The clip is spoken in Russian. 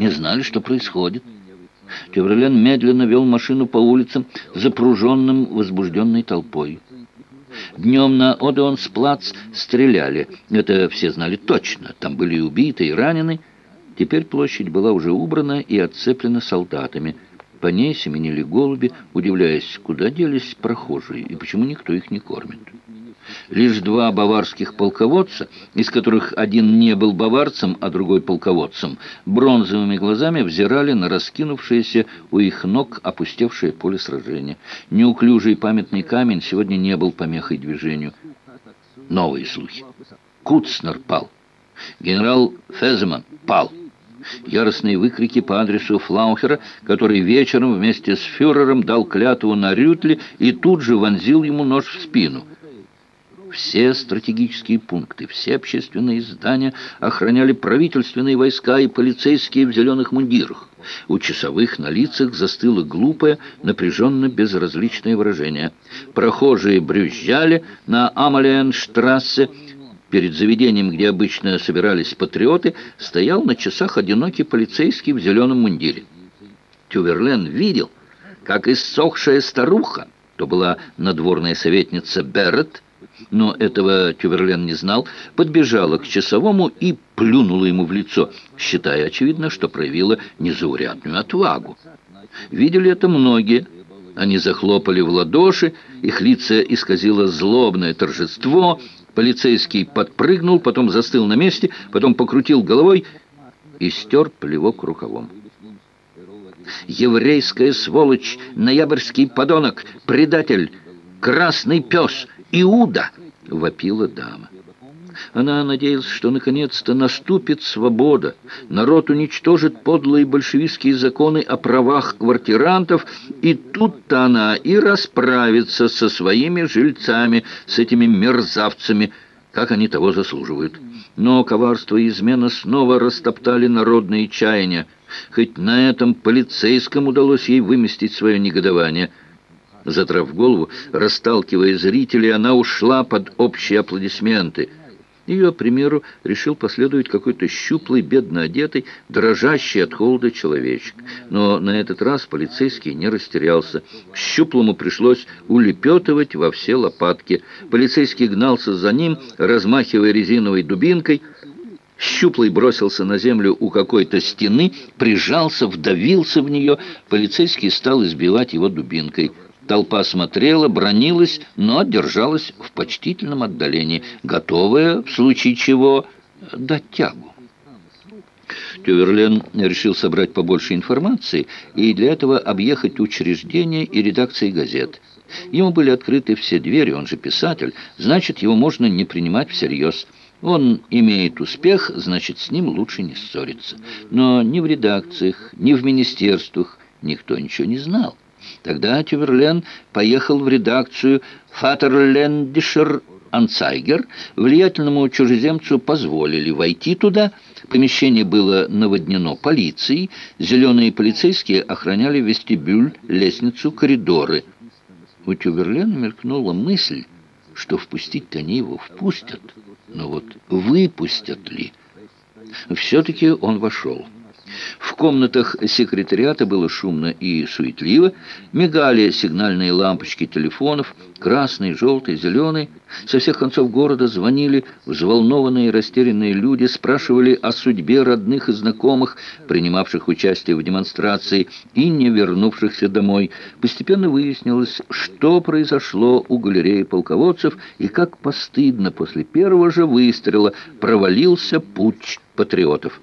не знали, что происходит. Тюверлен медленно вел машину по улицам, запруженным возбужденной толпой. Днем на Одеонсплац стреляли. Это все знали точно. Там были и убиты, и ранены. Теперь площадь была уже убрана и отцеплена солдатами. По ней семенили голуби, удивляясь, куда делись прохожие и почему никто их не кормит. Лишь два баварских полководца, из которых один не был баварцем, а другой полководцем, бронзовыми глазами взирали на раскинувшееся у их ног опустевшее поле сражения. Неуклюжий памятный камень сегодня не был помехой движению. Новые слухи. Куцнер пал. Генерал Феземан пал. Яростные выкрики по адресу Флаухера, который вечером вместе с фюрером дал клятву на Рютли и тут же вонзил ему нож в спину – все стратегические пункты, все общественные здания охраняли правительственные войска и полицейские в зеленых мундирах. У часовых на лицах застыло глупое, напряженно безразличное выражение. Прохожие брюзжали на Амалиенштрассе. Перед заведением, где обычно собирались патриоты, стоял на часах одинокий полицейский в зеленом мундире. Тюверлен видел, как иссохшая старуха, то была надворная советница Берретт, но этого Тюверлен не знал, подбежала к часовому и плюнула ему в лицо, считая, очевидно, что проявила незаурядную отвагу. Видели это многие. Они захлопали в ладоши, их лица исказило злобное торжество. Полицейский подпрыгнул, потом застыл на месте, потом покрутил головой и стер плевок рукавом. «Еврейская сволочь, ноябрьский подонок, предатель, красный пес!» Иуда!» — вопила дама. Она надеялась, что наконец-то наступит свобода. Народ уничтожит подлые большевистские законы о правах квартирантов, и тут-то она и расправится со своими жильцами, с этими мерзавцами, как они того заслуживают. Но коварство и измена снова растоптали народные чаяния. Хоть на этом полицейском удалось ей выместить свое негодование – Затрав голову, расталкивая зрителей, она ушла под общие аплодисменты. Ее примеру решил последовать какой-то щуплый, бедно одетый, дрожащий от холода человечек. Но на этот раз полицейский не растерялся. Щуплому пришлось улепетывать во все лопатки. Полицейский гнался за ним, размахивая резиновой дубинкой. Щуплый бросился на землю у какой-то стены, прижался, вдавился в нее. Полицейский стал избивать его дубинкой. Толпа смотрела, бронилась, но держалась в почтительном отдалении, готовая, в случае чего, дать тягу. Тюверлен решил собрать побольше информации и для этого объехать учреждения и редакции газет. Ему были открыты все двери, он же писатель, значит, его можно не принимать всерьез. Он имеет успех, значит, с ним лучше не ссориться. Но ни в редакциях, ни в министерствах никто ничего не знал. Тогда Тюверлен поехал в редакцию «Фатерлендишер Анцайгер». Влиятельному чужеземцу позволили войти туда. Помещение было наводнено полицией. Зеленые полицейские охраняли вестибюль, лестницу, коридоры. У Тюверлена мелькнула мысль, что впустить-то они его впустят. Но вот выпустят ли? Все-таки он вошел. В комнатах секретариата было шумно и суетливо. Мигали сигнальные лампочки телефонов, красный, желтый, зеленый. Со всех концов города звонили взволнованные и растерянные люди, спрашивали о судьбе родных и знакомых, принимавших участие в демонстрации и не вернувшихся домой. Постепенно выяснилось, что произошло у галереи полководцев и как постыдно после первого же выстрела провалился путь патриотов.